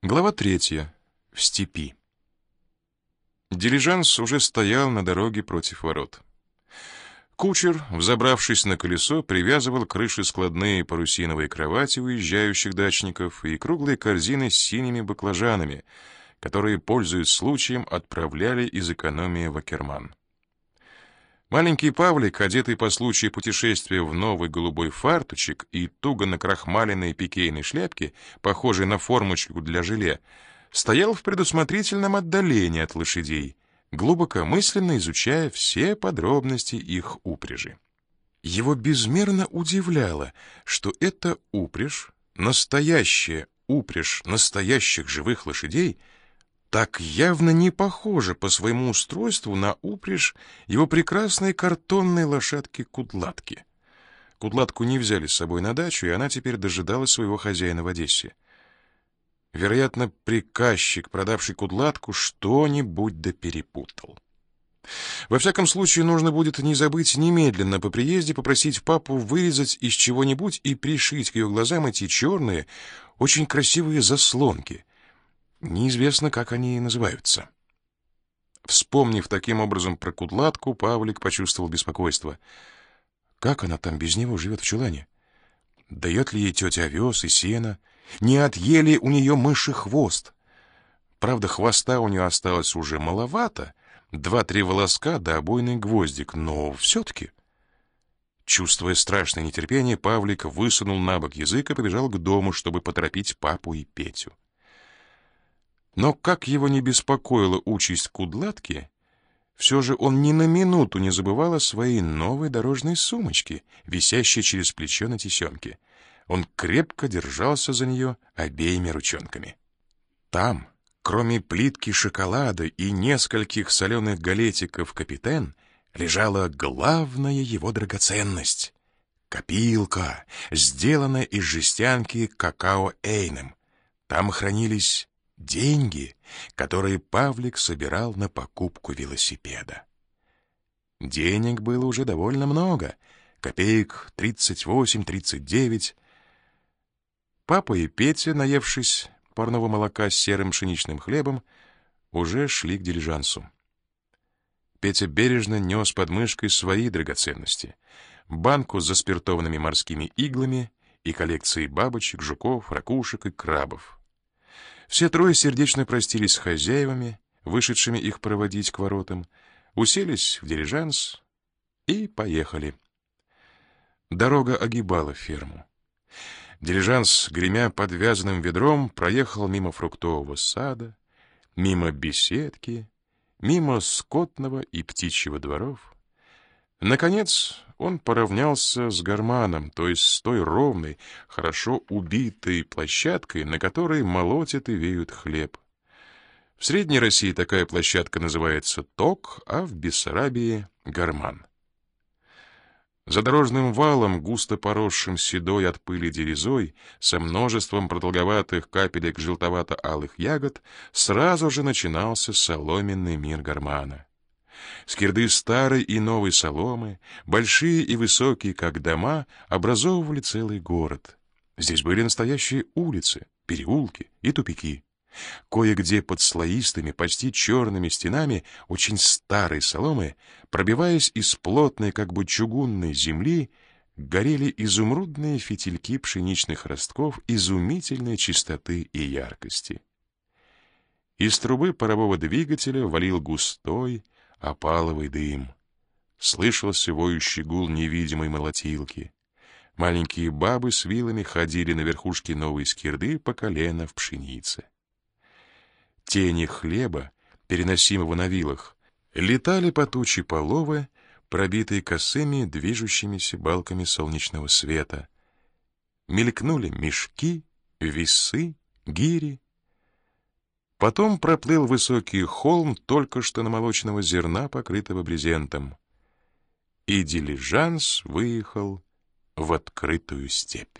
Глава третья. В степи. Дилижанс уже стоял на дороге против ворот. Кучер, взобравшись на колесо, привязывал к крыше складные парусиновые кровати уезжающих дачников и круглые корзины с синими баклажанами, которые, пользуясь случаем, отправляли из экономии в Акерман. Маленький Павлик, одетый по случаю путешествия в новый голубой фартучек и туго накрахмаленной пикейной шляпке, похожей на формочку для желе, стоял в предусмотрительном отдалении от лошадей, глубокомысленно изучая все подробности их упряжи. Его безмерно удивляло, что эта упряжь, настоящая упряжь настоящих живых лошадей — так явно не похожа по своему устройству на упряжь его прекрасной картонной лошадки-кудлатки. Кудлатку не взяли с собой на дачу, и она теперь дожидалась своего хозяина в Одессе. Вероятно, приказчик, продавший кудлатку, что-нибудь да перепутал. Во всяком случае, нужно будет не забыть немедленно по приезде попросить папу вырезать из чего-нибудь и пришить к ее глазам эти черные, очень красивые заслонки — Неизвестно, как они называются. Вспомнив таким образом про кудлатку, Павлик почувствовал беспокойство. Как она там без него живет в чулане? Дает ли ей тетя овес и сено? Не отъели у нее мыши хвост? Правда, хвоста у нее осталось уже маловато, два-три волоска да обойный гвоздик, но все-таки... Чувствуя страшное нетерпение, Павлик высунул на бок язык и побежал к дому, чтобы поторопить папу и Петю. Но как его не беспокоила участь кудлатки, все же он ни на минуту не забывал о своей новой дорожной сумочке, висящей через плечо на тесемке. Он крепко держался за нее обеими ручонками. Там, кроме плитки шоколада и нескольких соленых галетиков «Капитен», лежала главная его драгоценность — копилка, сделанная из жестянки какао Эйном. Там хранились деньги, которые Павлик собирал на покупку велосипеда. Денег было уже довольно много, копеек 38-39. Папа и Петя, наевшись парного молока с серым пшеничным хлебом, уже шли к дилижансу. Петя бережно нес под мышкой свои драгоценности — банку с заспиртованными морскими иглами и коллекции бабочек, жуков, ракушек и крабов — все трое сердечно простились с хозяевами, вышедшими их проводить к воротам, уселись в дирижанс и поехали. Дорога огибала ферму. Дирижанс, гремя подвязанным ведром, проехал мимо фруктового сада, мимо беседки, мимо скотного и птичьего дворов. Наконец он поравнялся с гарманом, то есть с той ровной, хорошо убитой площадкой, на которой молотят и веют хлеб. В Средней России такая площадка называется ток, а в Бессарабии — гарман. За дорожным валом, густо поросшим седой от пыли дерезой, со множеством продолговатых капелек желтовато-алых ягод, сразу же начинался соломенный мир гармана. Скирды старой и новой соломы, большие и высокие, как дома, образовывали целый город. Здесь были настоящие улицы, переулки и тупики. Кое-где под слоистыми, почти черными стенами очень старой соломы, пробиваясь из плотной, как бы чугунной земли, горели изумрудные фитильки пшеничных ростков изумительной чистоты и яркости. Из трубы парового двигателя валил густой, опаловый дым. Слышался воющий гул невидимой молотилки. Маленькие бабы с вилами ходили на верхушке новой скирды по колено в пшенице. Тени хлеба, переносимого на вилах, летали по туче половы, пробитые косыми движущимися балками солнечного света. Мелькнули мешки, весы, гири, Потом проплыл высокий холм только что намолоченного зерна, покрытого брезентом. И дилижанс выехал в открытую степь.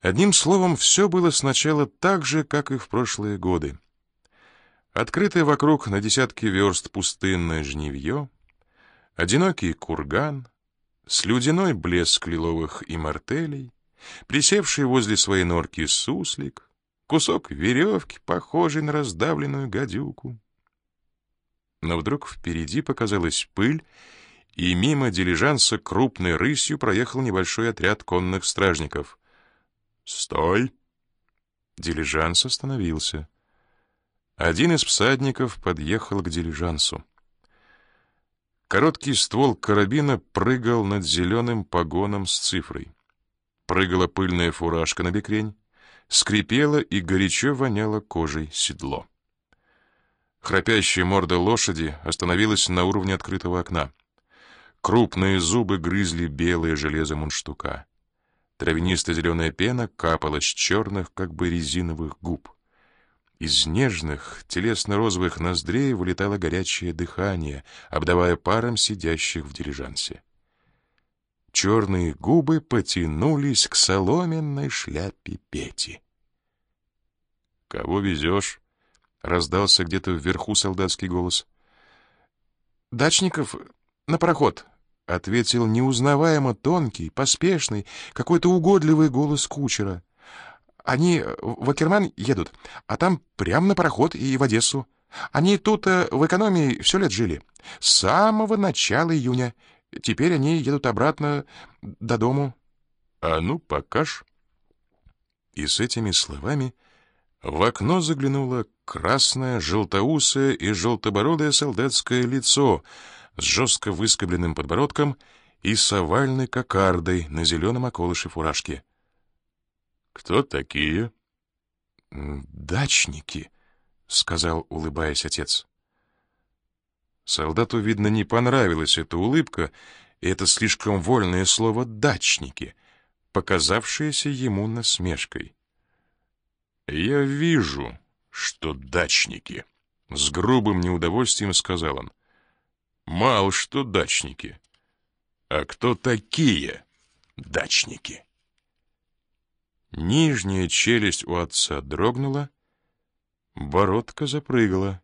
Одним словом, все было сначала так же, как и в прошлые годы. Открытое вокруг на десятки верст пустынное жнивье, одинокий курган, слюдяной блеск лиловых и мартелей, присевший возле своей норки суслик — кусок веревки, похожий на раздавленную гадюку. Но вдруг впереди показалась пыль, и мимо дилижанса крупной рысью проехал небольшой отряд конных стражников. «Стой!» Дилижанс остановился. Один из всадников подъехал к дилижансу. Короткий ствол карабина прыгал над зеленым погоном с цифрой. Прыгала пыльная фуражка на бекрень, скрипела и горячо воняло кожей седло. Храпящая морда лошади остановилась на уровне открытого окна. Крупные зубы грызли белое железо мундштука. Травянистая зеленая пена капала с черных, как бы резиновых губ. Из нежных, телесно-розовых ноздрей вылетало горячее дыхание, обдавая паром сидящих в дилижансе. Черные губы потянулись к соломенной шляпе Пети. «Кого везешь?» — раздался где-то вверху солдатский голос. «Дачников на пароход», — ответил неузнаваемо тонкий, поспешный, какой-то угодливый голос кучера. «Они в Акерман едут, а там прямо на пароход и в Одессу. Они тут э, в экономии все лет жили. С самого начала июня. Теперь они едут обратно до дому». «А ну, покаж». И с этими словами в окно заглянуло красное, желтоусое и желтобородое солдатское лицо с жестко выскобленным подбородком и с овальной кокардой на зеленом околыше фуражки. «Кто такие?» «Дачники», — сказал, улыбаясь отец. Солдату, видно, не понравилась эта улыбка и это слишком вольное слово «дачники», показавшееся ему насмешкой. «Я вижу, что дачники», — с грубым неудовольствием сказал он. «Мало что дачники. А кто такие дачники?» Нижняя челюсть у отца дрогнула, бородка запрыгала.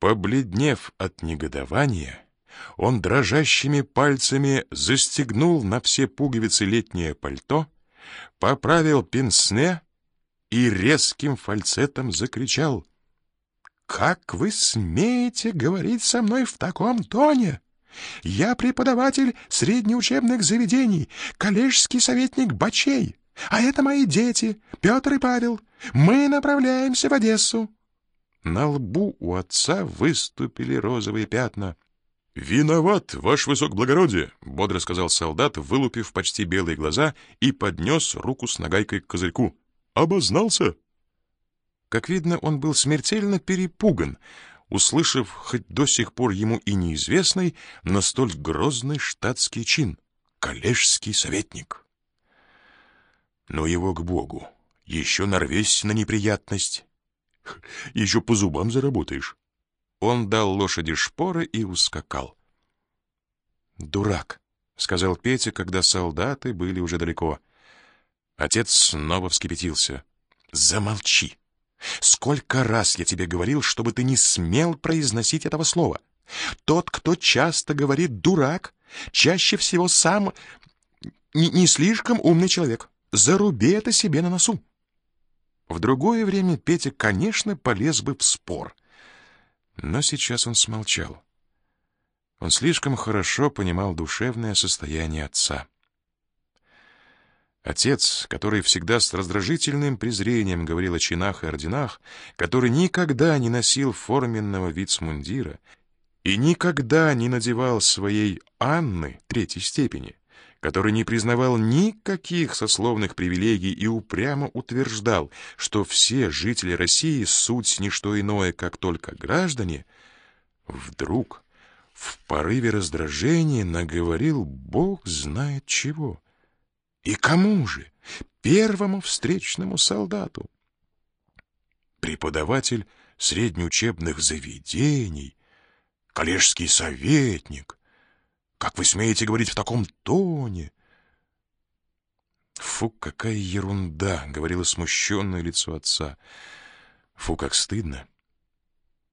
Побледнев от негодования, он дрожащими пальцами застегнул на все пуговицы летнее пальто, поправил пенсне и резким фальцетом закричал. «Как вы смеете говорить со мной в таком тоне? Я преподаватель среднеучебных заведений, коллежский советник Бачей, а это мои дети, Петр и Павел. Мы направляемся в Одессу». На лбу у отца выступили розовые пятна. «Виноват, ваш высокоблагородие», — бодро сказал солдат, вылупив почти белые глаза и поднес руку с нагайкой к козырьку. Обознался?» Как видно, он был смертельно перепуган, услышав хоть до сих пор ему и неизвестный, но столь грозный штатский чин — коллежский советник. Но его к Богу, еще нарвесь на неприятность. Еще по зубам заработаешь. Он дал лошади шпоры и ускакал. «Дурак», — сказал Петя, когда солдаты были уже далеко. Отец снова вскипятился. «Замолчи! Сколько раз я тебе говорил, чтобы ты не смел произносить этого слова? Тот, кто часто говорит «дурак», чаще всего сам не, не слишком умный человек. Заруби это себе на носу». В другое время Петя, конечно, полез бы в спор. Но сейчас он смолчал. Он слишком хорошо понимал душевное состояние отца. Отец, который всегда с раздражительным презрением говорил о чинах и орденах, который никогда не носил форменного вицмундира и никогда не надевал своей Анны третьей степени, который не признавал никаких сословных привилегий и упрямо утверждал, что все жители России суть не что иное, как только граждане, вдруг в порыве раздражения наговорил Бог знает чего — и кому же? Первому встречному солдату. Преподаватель среднеучебных заведений, коллежский советник. Как вы смеете говорить в таком тоне? Фу, какая ерунда, говорило смущенное лицо отца. Фу, как стыдно.